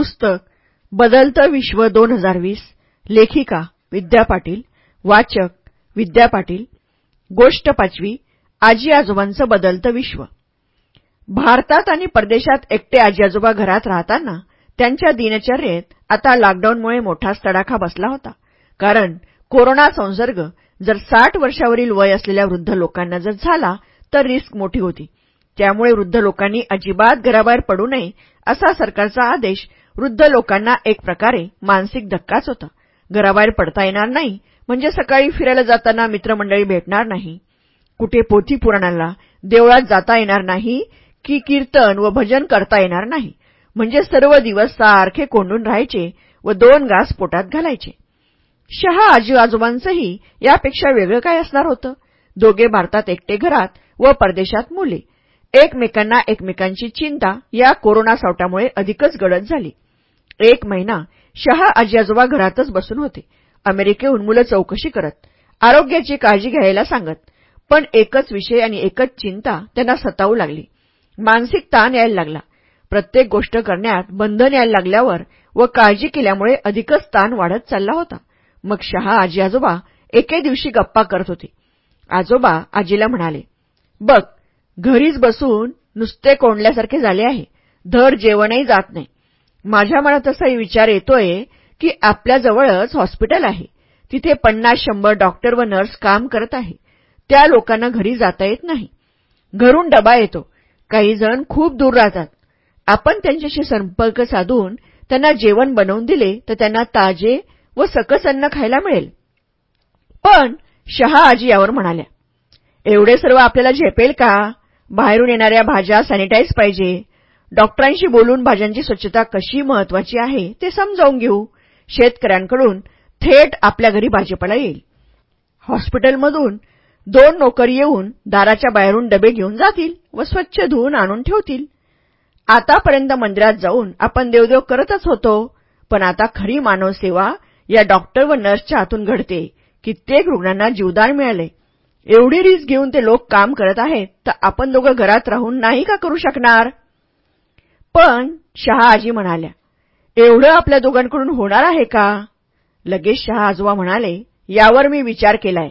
पुस्तक बदलतं विश्व दोन हजार वीस लेखिका विद्या पाटील वाचक विद्या पाटील गोष्ट पाचवी आजी आजोबांचं बदलतं विश्व. भारतात आणि परदेशात एकटे आजी आजोबा घरात राहताना त्यांच्या दिनचर्येत आता लॉकडाऊनमुळे मोठाच तडाखा बसला होता. कारण कोरोना संसर्ग जर साठ वर्षावरील वय असलेल्या वृद्ध लोकांना जर झाला तर रिस्क मोठी होती. त्यामुळे वृद्ध लोकांनी अजिबात घराबाहेर पडू नये असा सरकारचा आदेश वृद्ध लोकांना एक प्रकारे मानसिक धक्काच होता. घराबाहेर पडता येणार नाही म्हणजे सकाळी फिरायला जाताना मित्रमंडळी भेटणार नाही. कुठे पोथी पुराणाला देवळात जाता येणार नाही की कीर्तन व भजन करता येणार नाही म्हणजे सर्व दिवस सारखे कोंडून राहायचे व दोन घास पोटात घालायचे. शहा आजी आजोबांचंही यापेक्षा वेगळं काय असणार होतं? दोघे भारतात एकटे घरात व परदेशात मुले. एकमेकांना एकमेकांची चिंता या कोरोना सावटामुळे अधिकच गडद झाली. एक महिना शहा आजी आजोबा घरातच बसून होते. अमेरिकेहून मुलं चौकशी करत आरोग्याची काळजी घ्यायला सांगत पण एकच विषय आणि एकच चिंता त्यांना सतावू लागली. मानसिक ताण यायला लागला. प्रत्येक गोष्ट करण्यात बंधन यायला लागल्यावर व काळजी केल्यामुळे अधिकच ताण वाढत चालला होता. मग शहा आजी आजोबा एके दिवशी गप्पा करत होते. आजोबा आजीला म्हणाले बघ घरीच बसून नुसते कोंडल्यासारखे झाले आहे. धड जेवणही जात नाही. माझ्या मनात असाही विचार येतोय की आपल्याजवळच हॉस्पिटल आहे. तिथे पन्नास शंभर डॉक्टर व नर्स काम करत आहे. त्या लोकांना घरी जाता येत नाही. घरून डबा येतो. काही जण खूप दूर राहतात. आपण त्यांच्याशी संपर्क साधून त्यांना जेवण बनवून दिले तर त्यांना ताजे व सकस अन्न खायला मिळेल. पण शहा आजी यावर म्हणाल्या एवढे सर्व आपल्याला झेपेल का? बाहेरून येणाऱ्या भाज्या सॅनिटाईज पाहिजे. डॉक्टरांशी बोलून भाज्यांची स्वच्छता कशी महत्वाची आहे ते समजावून घेऊ. शेतकऱ्यांकडून थेट आपल्या घरी भाजीपाला येईल. हॉस्पिटलमधून दोन नोकर येऊन दाराच्या बाहेरून डबे घेऊन जातील व स्वच्छ धुवून आणून ठेवतील. आतापर्यंत मंदिरात जाऊन आपण देवदेव करतच होतो पण आता खरी मानवसेवा या डॉक्टर व नर्सच्या हातून घडते. कित्येक रुग्णांना जीवदान मिळाले एवढी रिस्क घेऊन ते लोक काम करत आहेत तर आपण दोघं घरात राहून नाही का करू शकणार? पण शहा आजी म्हणाल्या एवढं आपल्या दोघांकडून होणार आहे का? लगेच शहा आजोबा म्हणाले यावर मी विचार केलाय.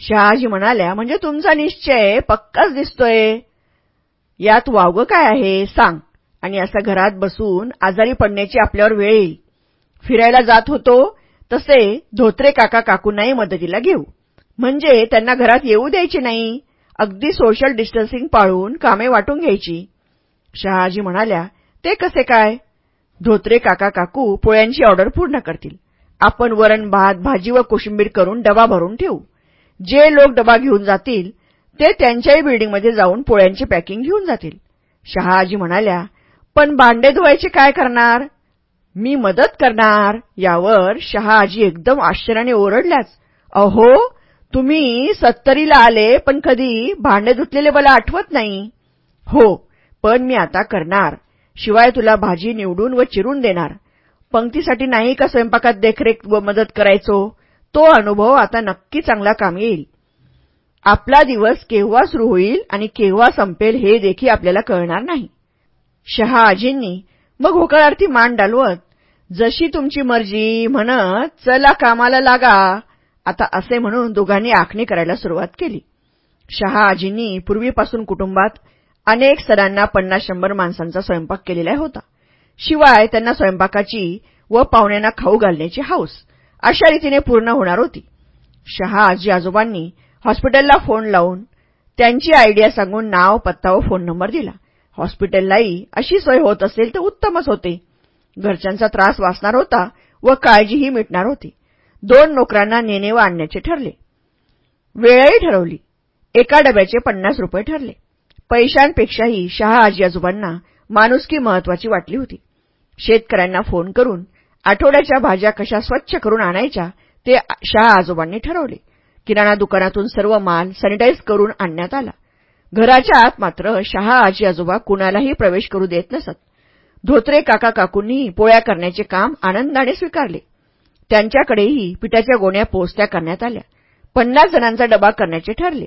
शहाजी म्हणाल्या म्हणजे तुमचा निश्चय पक्काच दिसतोय. यात वावगं काय आहे सांग. आणि असं घरात बसून आजारी पडण्याची आपल्यावर वेळ येईल. फिरायला जात होतो तसे धोत्रे काका काकूंनाही मदतीला घेऊ. म्हणजे त्यांना घरात येऊ द्यायची नाही. अगदी सोशल डिस्टन्सिंग पाळून कामे वाटून घ्यायची. शहाजी म्हणाल्या ते कसे काय? धोत्रे काका काकू पोळ्यांची ऑर्डर पूर्ण करतील. आपण वरण भात भाजी व कोशिंबीर करून डबा भरून ठेवू. जे लोक डबा घेऊन जातील ते त्यांच्याही बिल्डिंगमध्ये जाऊन पोळ्यांची पॅकिंग घेऊन जातील. शहाजी म्हणाल्या पण भांडे धुवायचे काय करणार? मी मदत करणार. यावर शहाजी एकदम आश्चर्याने ओरडल्याच अहो तुम्ही सत्तरीला आले पण कधी भांडे धुतलेले मला आठवत नाही. हो पण मी आता करणार. शिवाय तुला भाजी निवडून व चिरून देणार. पंक्तीसाठी नाही का स्वयंपाकात देखरेख व मदत करायचो? तो अनुभव आता नक्की चांगला काम येईल. आपला दिवस केव्हा सुरू होईल आणि केव्हा संपेल हे देखील आपल्याला कळणार नाही. शहाजींनी मग होकारार्थी मान डालवत जशी तुमची मर्जी म्हणत चला कामाला लागा. आता असे म्हणून दोघांनी आखणी करायला सुरुवात केली. शहाजींनी पूर्वीपासून कुटुंबात अनेक सरांना पन्नास शंभर माणसांचा स्वयंपाक केलेला होता. शिवाय त्यांना स्वयंपाकाची व पाहुण्यांना खाऊ घालण्याची हौस अशा रीतीने पूर्ण होणार होती. शहाआजी आजोबांनी हॉस्पिटलला फोन लावून त्यांची आयडिया सांगून नाव पत्ता व फोन नंबर दिला. हॉस्पिटललाही अशी सोय होत असेल तर उत्तमच होते. घरच्यांचा त्रास वाचणार होता व काळजीही मिटणार होती. दोन नोकरांना नेणे व आणण्याचे ठरले. वेळही ठरवली. एका डब्याचे पन्नास रुपये ठरले. पैशांपेक्षाही शहा आजी आजोबांना माणुसकी महत्वाची वाटली होती. शेतकऱ्यांना फोन करून आठवड्याच्या भाज्या कशा स्वच्छ करून आणायच्या ते शहा आजोबांनी ठरवले. किराणा दुकानातून सर्व माल सॅनिटाईज करून आणण्यात आला. घराच्या आत मात्र शहा आजी आजोबा कुणालाही प्रवेश करू देत नसत. धोत्रे काका काकूंनीही पोळ्या करण्याचे काम आनंदाने स्वीकारले. त्यांच्याकडेही पिठाच्या गोण्या पोचत्या करण्यात आल्या. पन्नास जणांचा डबा करण्याचे ठरले.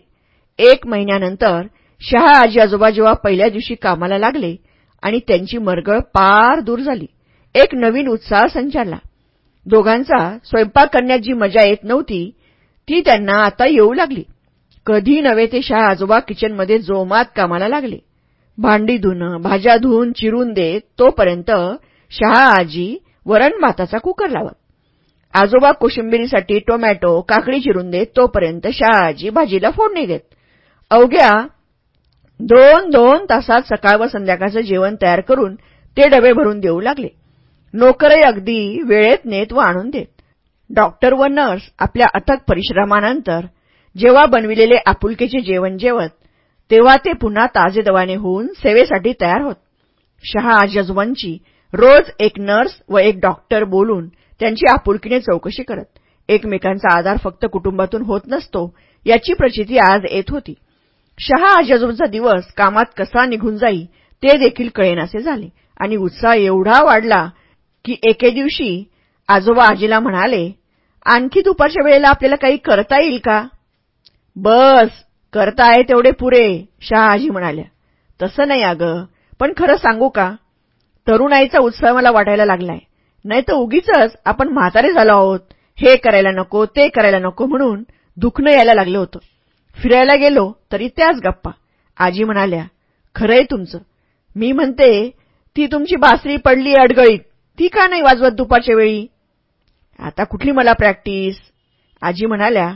एक महिन्यानंतर शहा आजी आजोबा जेव्हा पहिल्या दिवशी कामाला लागले आणि त्यांची मरगळ पार दूर झाली एक नवीन उत्साह संचारला. दोघांचा स्वयंपाक करण्यात जी मजा येत नव्हती ती त्यांना आता येऊ लागली. कधी नव्हे ते शहा आजोबा किचनमध्ये जोमात कामाला लागले. भांडी धुणं भाज्या धुवून चिरून देत तोपर्यंत शहा आजी वरण भाताचा कुकर लावत. आजोबा कोशिंबिरीसाठी टोमॅटो काकडी चिरून देत तोपर्यंत शहाआजी भाजीला फोडणी देत. अवघ्या दोन दोन तासात सकाळ व संध्याकाळचं जेवण तयार करून ते डबे भरून देऊ लागले. नोकरही अगदी वेळेत नेत व आणून देत. डॉक्टर व नर्स आपल्या अथक परिश्रमानंतर जेव्हा बनविलेले आपुलकीचे जेवण जेवत तेव्हा ते पुन्हा ताजेदवाने होऊन सेवेसाठी तयार होत. शहा आजोबांची रोज एक नर्स व एक डॉक्टर बोलून त्यांची आपुलकीने चौकशी करत. एकमेकांचा आधार फक्त कुटुंबातून होत नसतो याची प्रचिती आज येत होती. शहा आजोबांचा दिवस कामात कसा निघून जाई ते देखील कळेनासे झाले. आणि उत्साह एवढा वाढला की एके दिवशी आजोबा आजीला म्हणाले आणखी दुपारच्या वेळेला आपल्याला काही करता येईल का? बस करता आहे तेवढे पुरे शहा आजी म्हणाल्या. तसं नाही अगं पण खरं सांगू का? तरुणाईचा उत्साह मला वाटायला लागलाय. नाही तर उगीच आपण म्हातारे झालो आहोत. हे करायला नको ते करायला नको म्हणून दुखणं यायला लागलं होतं. फिरायला गेलो तरी त्याच गप्पा. आजी म्हणाल्या खरंय तुमचं. मी म्हणते ती तुमची बासरी पडली अडगळीत. ती का नाही वाजवत दुपारच्या वेळी? आता कुठली मला प्रॅक्टिस आजी म्हणाल्या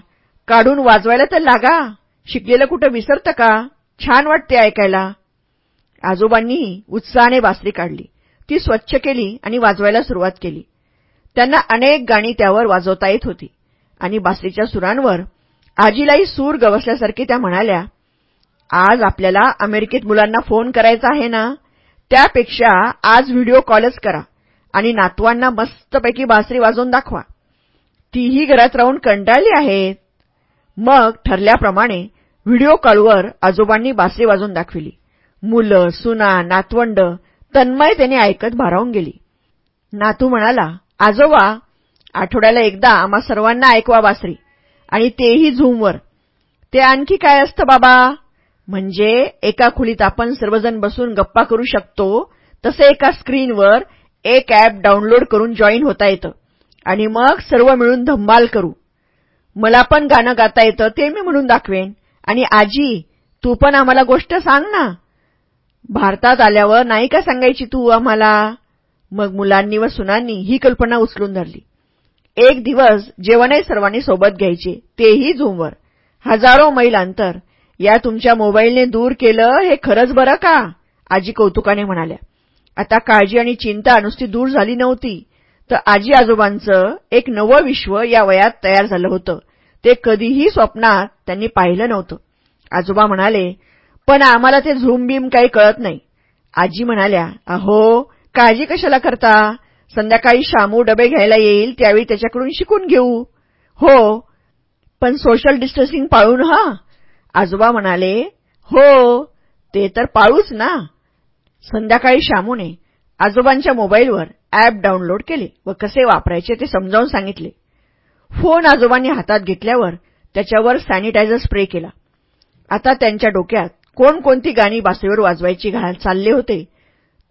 काढून वाजवायला तर लागा. शिकलेलं कुठं विसरतं का? छान वाटते ऐकायला. आजोबांनी उत्साहाने बासरी काढली. ती स्वच्छ केली आणि वाजवायला सुरुवात केली. त्यांना अनेक गाणी त्यावर वाजवता येत होती. आणि बासरीच्या सुरांवर आजीलाही सूर गवसल्यासारखी त्या म्हणाल्या आज आपल्याला अमेरिकेत मुलांना फोन करायचा आहे ना? त्यापेक्षा आज व्हिडिओ कॉलच करा आणि नातवांना मस्तपैकी बासरी वाजवून दाखवा. तीही घरात राहून कंटाळली आहेत. मग ठरल्याप्रमाणे व्हिडिओ कॉलवर आजोबांनी बासरी वाजवून दाखविली. मुलं सुना नातवंड तन्मयतेने ऐकत भारावून गेली. नातू म्हणाला आजोबा आठवड्याला एकदा आम्हा सर्वांना ऐकवा बासरी आणि तेही झूमवर. ते आणखी काय असतं बाबा? म्हणजे एका खोलीत आपण सर्वजण बसून गप्पा करू शकतो तसे एका स्क्रीनवर एक ॲप डाउनलोड करून जॉईन होता येतं. आणि मग सर्व मिळून धम्माल करू. मला पण गाणं गाता येतं ते मी म्हणून दाखवेन. आणि आजी तू पण आम्हाला गोष्ट सांग ना. भारतात आल्यावर नाही का सांगायची तू आम्हाला? मग मुलांनी व सुनांनी ही कल्पना उचलून धरली. एक दिवस जेवणही सर्वांनी सोबत घ्यायचे तेही झूमवर. हजारो मैल अंतर. या तुमच्या मोबाईलने दूर केलं हे खरंच बरं का? आजी कौतुकाने म्हणाल्या. आता काळजी आणि चिंता नुसती दूर झाली नव्हती. तर आजी आजोबांचं एक नवं विश्व या वयात तयार झालं होतं. ते कधीही स्वप्नात त्यांनी पाहिलं नव्हतं. आजोबा म्हणाले पण आम्हाला ते झूम बीम काही कळत नाही. आजी म्हणाल्या अहो काळजी कशाला करता? संध्याकाळी शामू डबे घ्यायला येईल त्यावेळी त्याच्याकडून शिकून घेऊ. हो पण सोशल डिस्टन्सिंग पाळून हा आजोबा म्हणाले हो ते तर पाळूच ना. संध्याकाळी शामूने आजोबांच्या मोबाईलवर ॲप डाउनलोड केले व कसे वापरायचे ते समजावून सांगितले. फोन आजोबांनी हातात घेतल्यावर त्याच्यावर सॅनिटायझर स्प्रे केला. आता त्यांच्या डोक्यात कोणकोणती गाणी बासरीवर वाजवायची घाल चालले होते?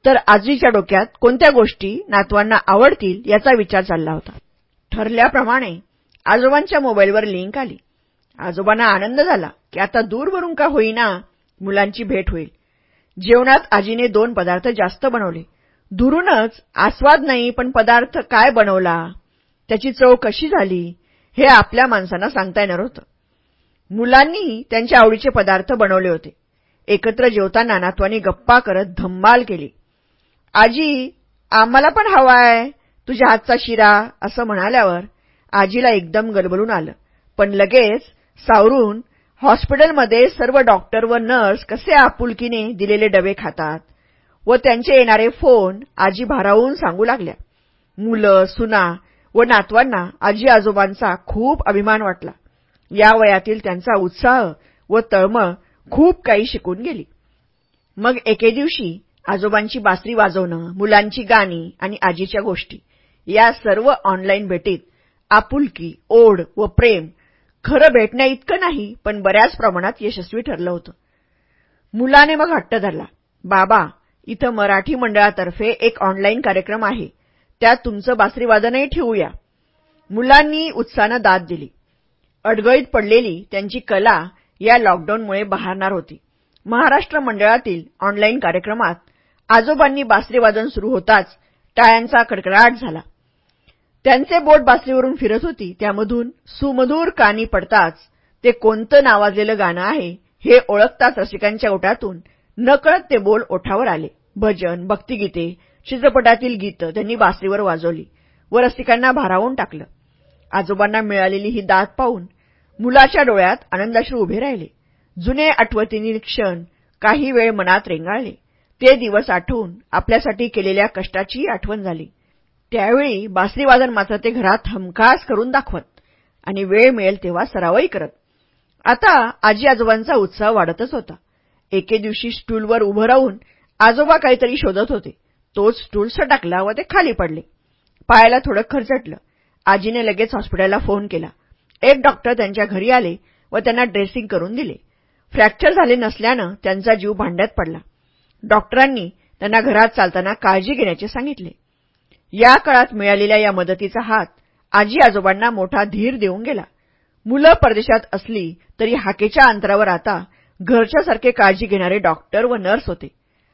तर आजीच्या डोक्यात कोणत्या गोष्टी नातवांना आवडतील याचा विचार चालला होता. ठरल्याप्रमाणे आजोबांच्या मोबाईलवर लिंक आली. आजोबांना आनंद झाला की आता दूरवरून का होईना मुलांची भेट होईल. जेवणात आजीने दोन पदार्थ जास्त बनवले. दुरूनच आस्वाद नाही पण पदार्थ काय बनवला? त्याची चव कशी झाली? हे आपल्या माणसांना सांगता येणार होतं. मुलांनी त्यांच्या आवडीचे पदार्थ बनवले होते. एकत्र जेवताना नातवानी गप्पा करत धम्माल केली. आजी आम्हाला पण हवाय तुझ्या हातचा शिरा असं म्हणाल्यावर आजीला एकदम गलबलून आलं. पण लगेच सावरून हॉस्पिटलमध्ये सर्व डॉक्टर व नर्स कसे आपुलकीने दिलेले डबे खातात व त्यांचे येणारे फोन आजी भारावून सांगू लागल्या. मुलं सुना व नातवांना आजी आजोबांचा खूप अभिमान वाटला. या वयातील त्यांचा उत्साह व तळमळ खूप काही शिकून गेली. मग एके दिवशी आजोबांची बासरी वाजवणं मुलांची गाणी आणि आजीच्या गोष्टी या सर्व ऑनलाईन भेटीत आपुलकी ओढ व प्रेम खरं भेटण्या इतकं नाही पण बऱ्याच प्रमाणात यशस्वी ठरलं होतं. मुलाने मग हट्ट धरला. बाबा इथं मराठी मंडळातर्फे एक ऑनलाईन कार्यक्रम आहे. त्यात तुमचं बासरीवादनही ठेवूया. मुलांनी उत्साहानं दाद दिली. अडगळीत पडलेली त्यांची कला या लॉकडाऊनमुळे बहारणार होती. महाराष्ट्र मंडळातील ऑनलाईन कार्यक्रमात आजोबांनी बासरीवादन सुरू होताच टाळ्यांचा कडकडाट झाला. त्यांचे बोट बासरीवरून फिरत होती त्यामधून सुमधूर कानी पडताच ते कोणतं नावाजलेलं गाणं आहे हे ओळखताच रसिकांच्या ओठातून नकळत ते बोल ओठावर आले. भजन भक्तिगीते चित्रपटातील गीतं त्यांनी बासरीवर वाजवली व रसिकांना भारावून टाकलं. आजोबांना मिळालेली ही दात पाहून मुलाच्या डोळ्यात आनंदाश्रू उभे राहिले. जुने आठवतींनी क्षण काही वेळ मनात रेंगाळले. ते दिवस आठवून आपल्यासाठी केलेल्या कष्टाचीही आठवण झाली. त्यावेळी बासरीवादन मात्र ते घरात हमखास करून दाखवत आणि वेळ मिळेल तेव्हा सरावही करत. आता आजी आजोबांचा उत्साह वाढतच होता. एके दिवशी स्टूलवर उभं राहून आजोबा काहीतरी शोधत होते. तोच स्टूल सटाकला व ते खाली पडले. पायाला थोडं खरचटलं. आजीने लगेच हॉस्पिटलला फोन केला. एक डॉक्टर त्यांच्या घरी आले व त्यांना ड्रेसिंग करून दिले. फ्रॅक्चर झाले नसल्यानं त्यांचा जीव भांड्यात पडला. डॉक्टरांनी त्यांना घरात चालताना काळजी घेण्याचे सांगितले. या काळात मिळालेल्या या मदतीचा हात आजी आजोबांना मोठा धीर देऊन गेला. मुलं परदेशात असली तरी हाकेच्या अंतरावर आता घरच्यासारखे काळजी घेणारे डॉक्टर व नर्स होते.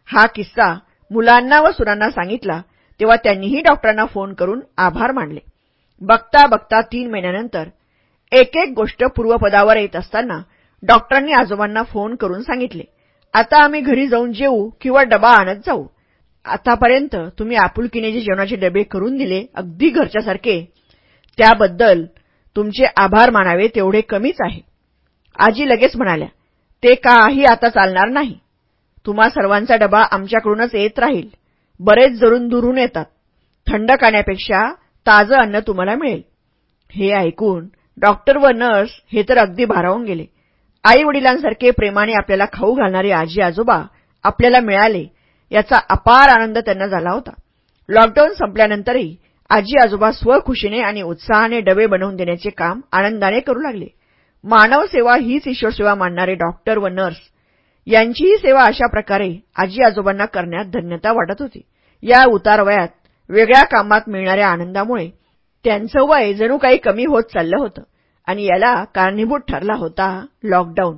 हा किस्सा मुलांना व सुरांना सांगितला तेव्हा त्यांनीही डॉक्टरांना फोन करून आभार मानले. बघता बघता तीन महिन्यानंतर एक एक गोष्ट पूर्वपदावर येत असताना डॉक्टरांनी आजोबांना फोन करून सांगितले आता आम्ही घरी जाऊन जेऊ किंवा डबा आणत जाऊ. आतापर्यंत तुम्ही आपुलकीने जे जेवणाचे डबे करून दिले अगदी घरच्यासारखे त्याबद्दल तुमचे आभार मानावे तेवढे कमीच आहे. आजी लगेच म्हणाल्या ते काही आता चालणार नाही. तुम्हा सर्वांचा डबा आमच्याकडूनच येत राहील. बरेच जरून दुरून येतात. थंड खाण्यापेक्षा ताजं अन्न तुम्हाला मिळेल. हे ऐकून डॉक्टर व नर्स हे तर अगदी भारावून गेले. आई वडिलांसारखे प्रेमाने आपल्याला खाऊ घालणारे आजी आजोबा आपल्याला मिळाले याचा अपार आनंद त्यांना झाला होता. लॉकडाऊन संपल्यानंतरही आजी आजोबा स्वखुशीने आणि उत्साहाने डबे बनवून देण्याचे काम आनंदाने करू लागले. मानव सेवा हीच ईश्वरसेवा मानणारे डॉक्टर व नर्स यांचीही सेवा अशा प्रकारे आजी आजोबांना करण्यात धन्यता वाटत होती. या उतारवयात वेगळ्या कामात मिळणाऱ्या आनंदामुळे त्यांचं वय जणू काही कमी होत चाललं होतं. आणि याला कारणीभूत ठरला होता लॉकडाऊन